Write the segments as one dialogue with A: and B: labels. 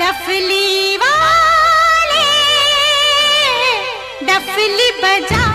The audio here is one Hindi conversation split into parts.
A: डफली वाले डफली बजा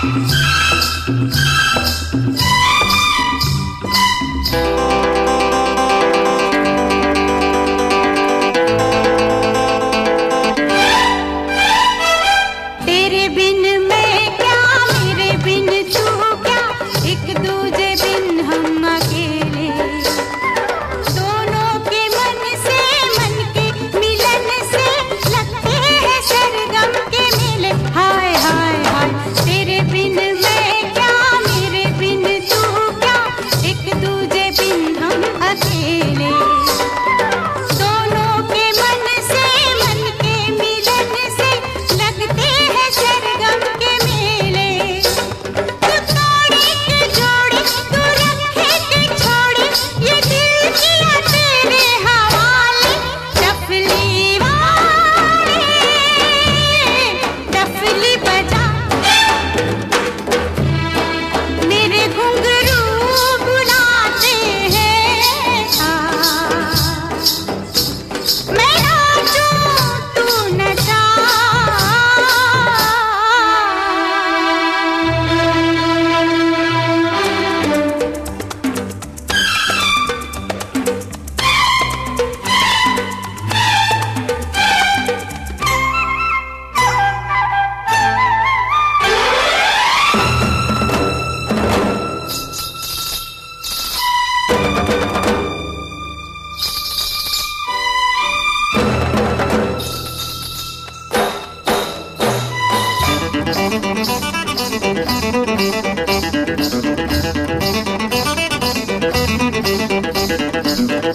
A: Peace.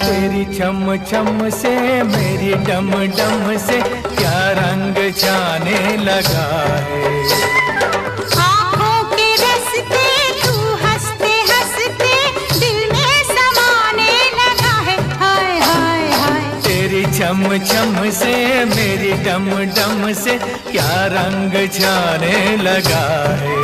A: तेरी छम छम से मेरी डम डम से क्या रंग जाने लगा है?
B: आँखों के रस्ते तू हँसते हँसते दिल में समाने लगा है। हाय हाय हाय।
A: तेरी छम छम से मेरी डम डम से क्या रंग जाने लगा है?